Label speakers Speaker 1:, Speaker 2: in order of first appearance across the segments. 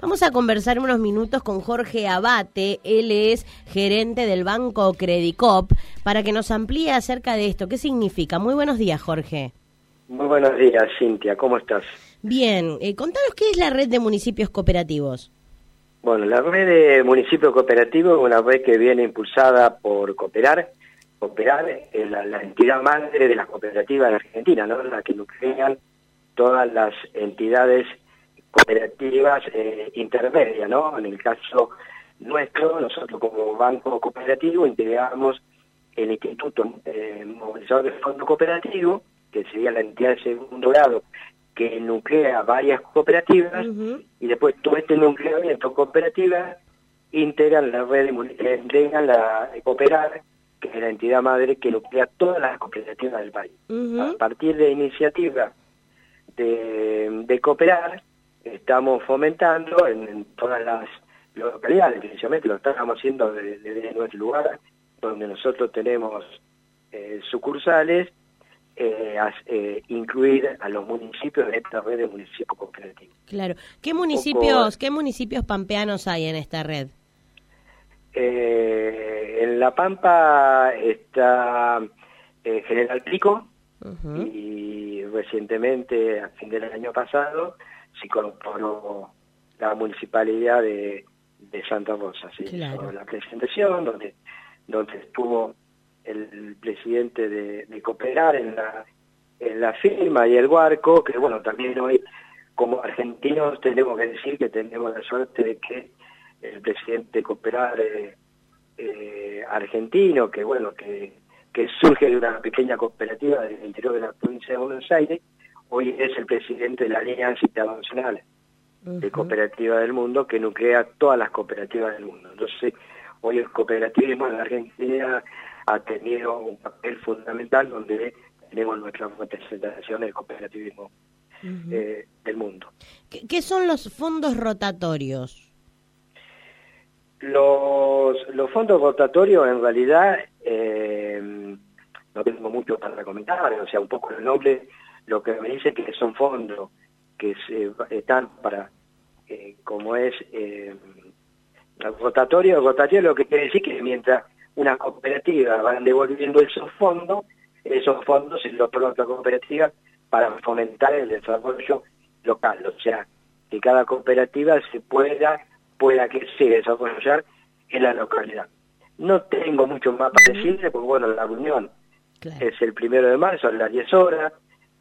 Speaker 1: Vamos a conversar unos minutos con Jorge Abate, él es gerente del Banco Credicop, para que nos amplíe acerca de esto. ¿Qué significa? Muy buenos días, Jorge.
Speaker 2: Muy buenos días, Cintia. ¿Cómo estás?
Speaker 1: Bien. Eh, contanos qué es la red de municipios cooperativos.
Speaker 2: Bueno, la red de municipios cooperativos es una red que viene impulsada por Cooperar. Cooperar es la, entidad madre de las cooperativas en Argentina, ¿no? La que nuclean todas las entidades cooperativas eh, intermedias, ¿no? En el caso nuestro, nosotros como banco cooperativo integramos el Instituto eh, Movilizador de Fondo Cooperativo, que sería la entidad de segundo grado que nuclea varias cooperativas y después todo este nucleamiento cooperativas integran la red de, entregan la de Cooperar, que es la entidad madre que nuclea todas las cooperativas del país. A partir de iniciativa de, de Cooperar, estamos fomentando en, todas las localidades, precisamente lo estamos haciendo desde, nuestro lugar, donde nosotros tenemos eh, sucursales, eh, eh, incluir a los municipios en esta red de municipios cooperativos.
Speaker 1: Claro. ¿Qué municipios, ¿qué municipios pampeanos hay en esta red?
Speaker 2: en La Pampa está General Pico y recientemente, a fin del año pasado, se incorporó la municipalidad de, Santa Rosa, ¿sí? la presentación, donde, donde estuvo el presidente de, Cooperar en la, en la firma y el Guarco, que bueno, también hoy como argentinos tenemos que decir que tenemos la suerte de que el presidente de Cooperar eh, argentino, que bueno, que, que surge de una pequeña cooperativa del interior de la provincia de Buenos Aires, hoy es el presidente de la Alianza Internacional de Cooperativas del Mundo, que nuclea todas las cooperativas del mundo. Entonces, hoy el cooperativismo en la Argentina ha tenido un papel fundamental donde tenemos nuestra representación del cooperativismo eh, del mundo.
Speaker 1: ¿Qué, son los fondos rotatorios?
Speaker 2: Los, los fondos rotatorios en realidad eh, no tengo mucho para comentar, o sea, un poco el nombre lo que me dice que son fondos que se, están para, eh, como es eh, rotatorio, rotatorio lo que quiere decir que mientras una cooperativa van devolviendo esos fondos, esos fondos se los pone otra cooperativa para fomentar el desarrollo local, o sea, que cada cooperativa se pueda, pueda que se desarrollar en la localidad. No tengo mucho más para decirle, porque bueno, la reunión es el primero de marzo a las 10 horas,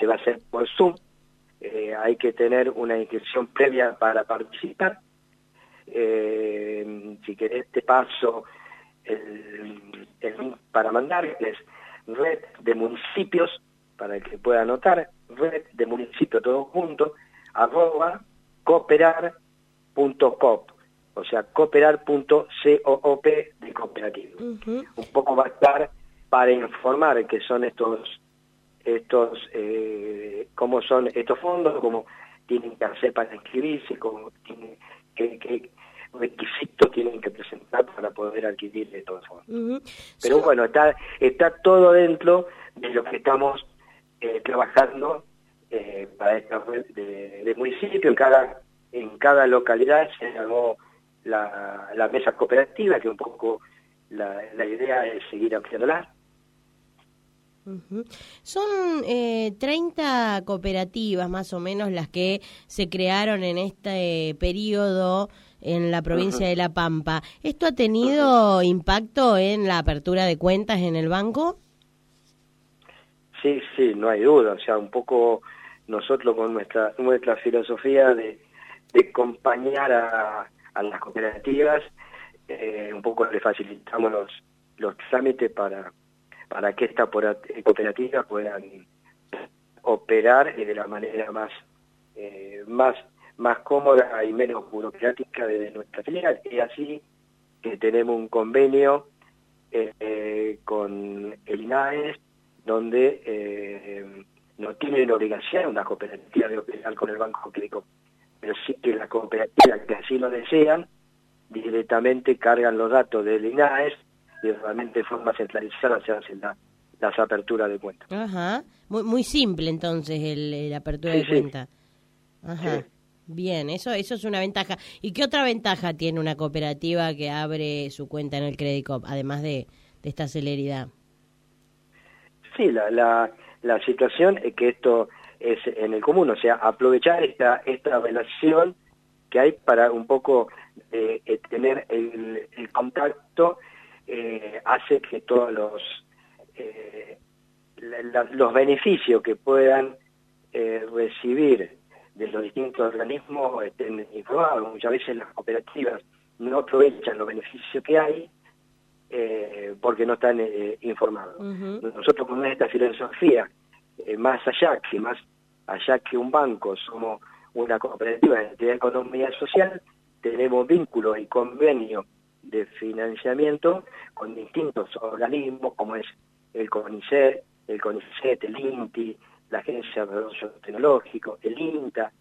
Speaker 2: se va a hacer por Zoom, eh, hay que tener una inscripción previa para participar. Eh, si querés te paso el, link para mandar, que es red de municipios, para el que pueda anotar, red de municipios todo junto, arroba cooperar.coop, o sea, cooperar.coop de cooperativo. Un poco va a estar para informar que son estos estos eh, cómo son estos fondos, cómo tienen que hacer para inscribirse, cómo tienen, qué, requisitos tienen que presentar para poder adquirir estos fondos. Pero bueno, está, está todo dentro de lo que estamos eh, trabajando eh, para esta red de, municipio. En cada, en cada localidad se armó la, la mesa cooperativa, que un poco la, la idea es seguir ampliándola
Speaker 1: son eh, 30 cooperativas más o menos las que se crearon en este periodo en la provincia de La Pampa. ¿Esto ha tenido impacto en la apertura de cuentas en el banco?
Speaker 2: Sí, sí, no hay duda. O sea, un poco nosotros con nuestra nuestra filosofía de, de acompañar a, a las cooperativas, eh, un poco le facilitamos los, los trámites para para que estas cooperativas puedan operar de la manera más, eh, más, más cómoda y menos burocrática de nuestra filial. Y así que tenemos un convenio eh, con el INAES, donde eh, no tiene la obligación una cooperativa de operar con el Banco Credicop, pero sí que las cooperativas que así lo desean, directamente cargan los datos del INAES y realmente de forma centralizada se hacen las aperturas de cuenta.
Speaker 1: Ajá, muy, muy simple entonces el, la apertura de cuenta. Ajá. Bien, eso, eso es una ventaja. ¿Y qué otra ventaja tiene una cooperativa que abre su cuenta en el Credicop, además de, esta celeridad?
Speaker 2: Sí, la, la, la situación es que esto es en el común, o sea, aprovechar esta, esta relación que hay para un poco eh, eh, tener el, contacto, eh, hace que todos los, los beneficios que puedan recibir de los distintos organismos estén informados. Muchas veces las cooperativas no aprovechan los beneficios que hay eh, porque no están eh, informados. Nosotros con esta filosofía, eh, más allá que más allá que un banco, somos una cooperativa de economía social, tenemos vínculos y convenios de financiamiento con distintos organismos como es el CONICET, el CONICET, el INTI, la Agencia de Desarrollo Tecnológico, el INTA,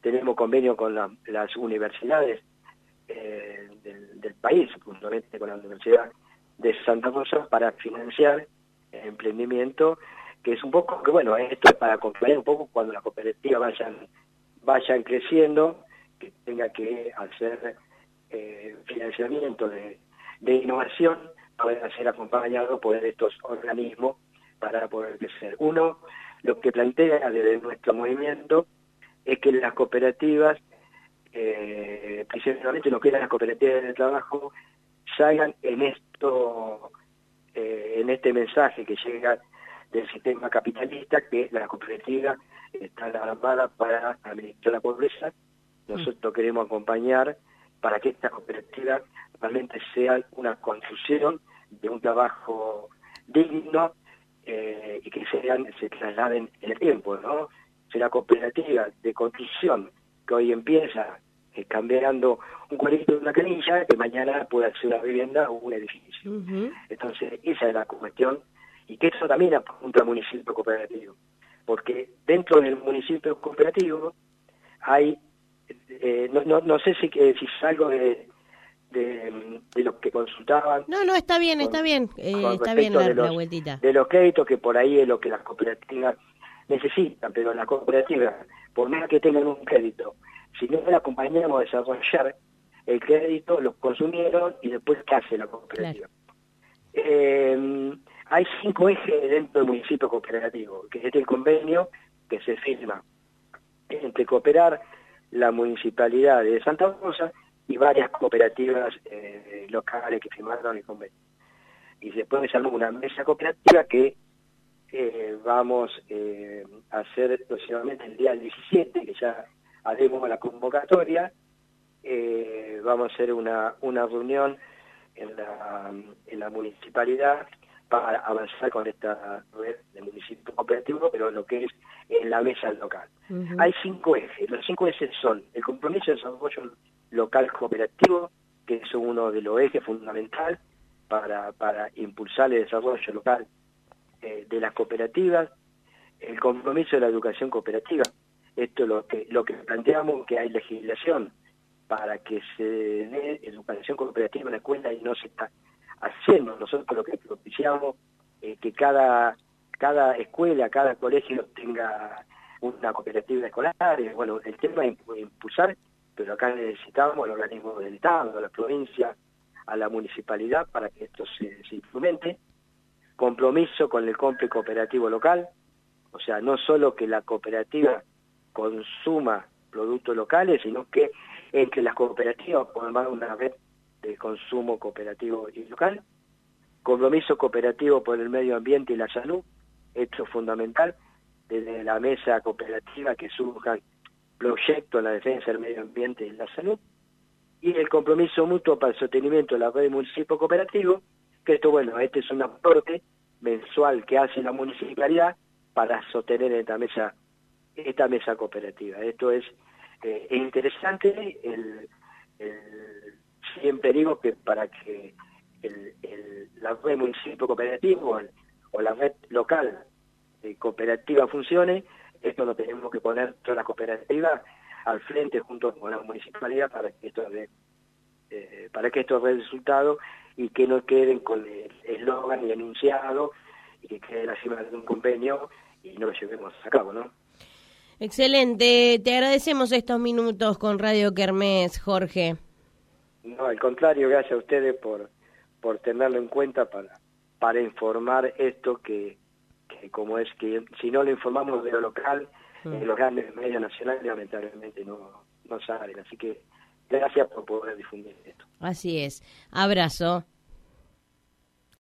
Speaker 2: tenemos convenio con las universidades eh, del, país, puntualmente con la Universidad de Santa Rosa, para financiar el emprendimiento, que es un poco, que bueno, esto es para acompañar un poco cuando las cooperativas vayan, vayan creciendo, que tenga que hacer eh, financiamiento de, de innovación, poder ser acompañado por estos organismos para poder crecer. Uno, lo que plantea desde nuestro movimiento es que las cooperativas, eh, principalmente lo que eran las cooperativas de trabajo, salgan en esto, eh, en este mensaje que llega del sistema capitalista, que la cooperativa está armada para administrar la pobreza. Nosotros queremos acompañar para que esta cooperativa realmente sea una construcción de un trabajo digno eh, y que sean, se trasladen en el tiempo, ¿no? Será cooperativa de construcción que hoy empieza eh, cambiando un cuadrito de una canilla, que mañana puede ser una vivienda o un edificio. Entonces, esa es la cuestión, y que eso también apunta al municipio cooperativo, porque dentro del municipio cooperativo hay, eh, no, no, no sé si, si es algo de, de, de los que consultaban.
Speaker 1: No, no, está bien, está bien, eh, está bien la, la, vueltita.
Speaker 2: De los créditos, que por ahí es lo que las cooperativas necesitan, pero las cooperativas, por más que tengan un crédito, si no le acompañamos a desarrollar el crédito, los consumieron y después ¿qué hace la cooperativa? Eh, hay cinco ejes dentro del municipio cooperativo, que es el convenio que se firma entre cooperar la municipalidad de Santa Rosa y varias cooperativas eh, locales que firmaron el convenio. Y después salió una mesa cooperativa que eh, vamos eh, a hacer próximamente el día 17, que ya haremos la convocatoria, vamos a hacer una, una reunión en la, en la municipalidad para avanzar con esta red de municipio cooperativo, pero lo que es en la mesa local. Hay cinco ejes. Los cinco ejes son el compromiso de desarrollo local cooperativo, que es uno de los ejes fundamentales para, para impulsar el desarrollo local eh, de las cooperativas, el compromiso de la educación cooperativa. Esto es lo que, lo que planteamos, que hay legislación para que se dé educación cooperativa en la escuela y no se está haciendo. Nosotros lo que propiciamos es que cada, cada escuela, cada colegio tenga una cooperativa escolar. Bueno, el tema es impulsar pero acá necesitamos al organismo del Estado, a la provincia, a la municipalidad para que esto se, implemente. Compromiso con el compre cooperativo local, o sea, no solo que la cooperativa consuma productos locales, sino que entre las cooperativas formar una red de consumo cooperativo y local. Compromiso cooperativo por el medio ambiente y la salud, es fundamental, desde la mesa cooperativa que surjan proyecto en la defensa del medio ambiente y la salud, y el compromiso mutuo para el sostenimiento de la red de municipio cooperativo, que esto, bueno, este es un aporte mensual que hace la municipalidad para sostener esta mesa, esta mesa cooperativa. Esto es eh, interesante, el, siempre digo que para que el, la red municipio cooperativo o, la red local de cooperativa funcione, esto lo tenemos que poner toda la cooperativa al frente junto con la municipalidad para que esto dé eh, para que esto dé resultado y que no queden con el eslogan y enunciado y que quede la cima de un convenio y no lo llevemos a cabo, ¿no?
Speaker 1: Excelente, te agradecemos estos minutos con Radio Kermés, Jorge.
Speaker 2: No, al contrario, gracias a ustedes por, por tenerlo en cuenta para, para informar esto que, que como es que si no lo informamos de lo local, mm. los grandes medios nacionales lamentablemente no, no salen. Así que gracias por poder difundir esto.
Speaker 1: Así es. Abrazo.